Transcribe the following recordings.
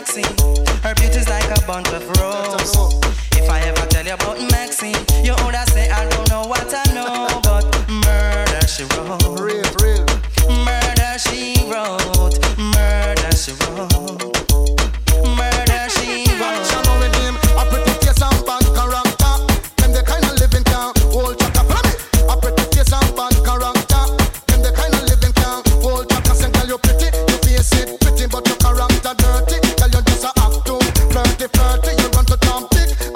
Her beauty's like a bunch of roses. you run to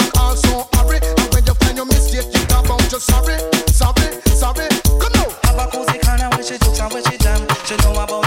and also hurry. And when you find your mistake, you sorry, sorry, sorry. Come. Have a cozy kind of she it, and wish she jam. She know about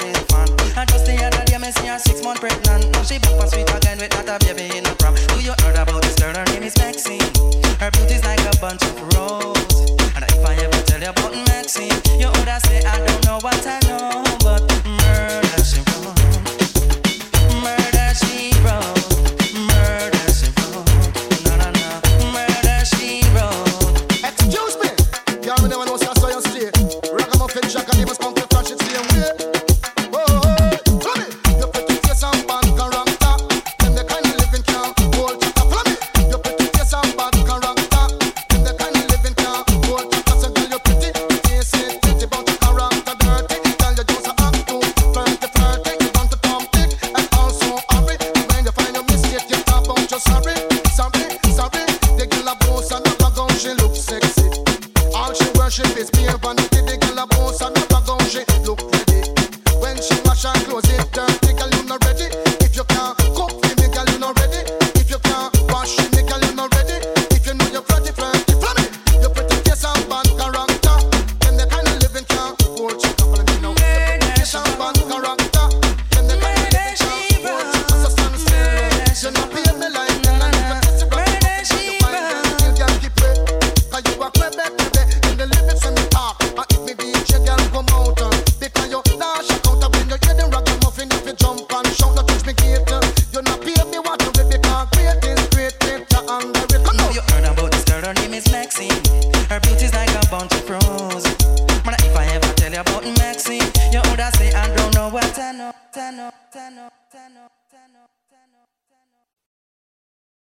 and his fan. And just the other day, me see her six month pregnant. Now she back for sweet again with that a baby in a prom. Do you heard about this girl? Her name is Maxine. Her she misbehave and the girl a bounce and never. Look ready when she wash her clothes. tano tano tano tano tano